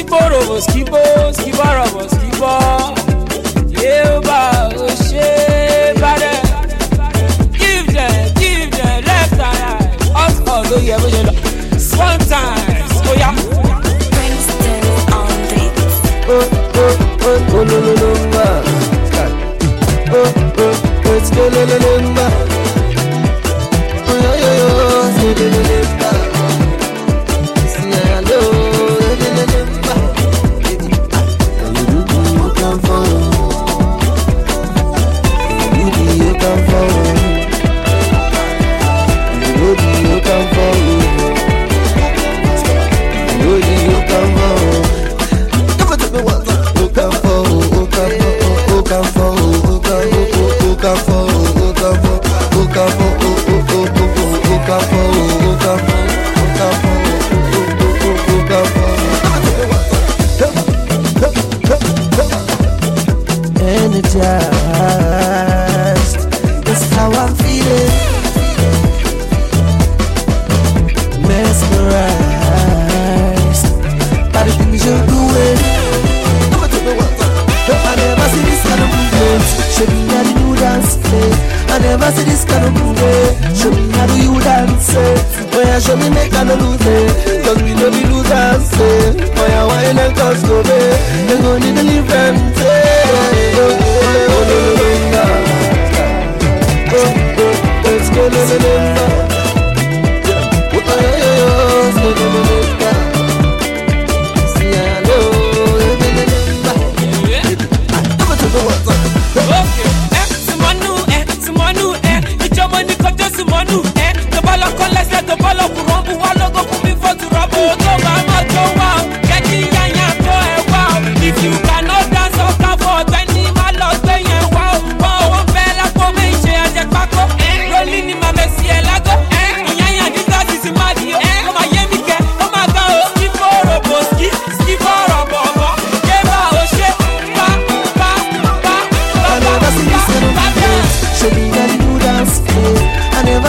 skiborobo skibo skiborobo skibo yeba ose bàdẹ give them give them left and right ṣe one time oh oh oh oh oh oh oh lo Energized, that's how I'm feeling. Mesmerized by the things you're doing. I never see this kind of movement. Show me how do you dance it. I never see this kind of movement. Show me how do you dance it. Oh yeah, show me make I no lose. Cause we know we lose dance it. Oh yeah, why not cause go eh? back? You gon' need a different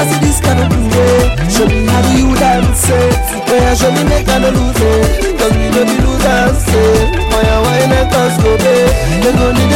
I see this kind of movement. Eh? Show me how do you dance it. Oh yeah, show me make I no lose it. Cause we know we lose dance eh? it. Oh yeah, why not cause go back? You gon' need a different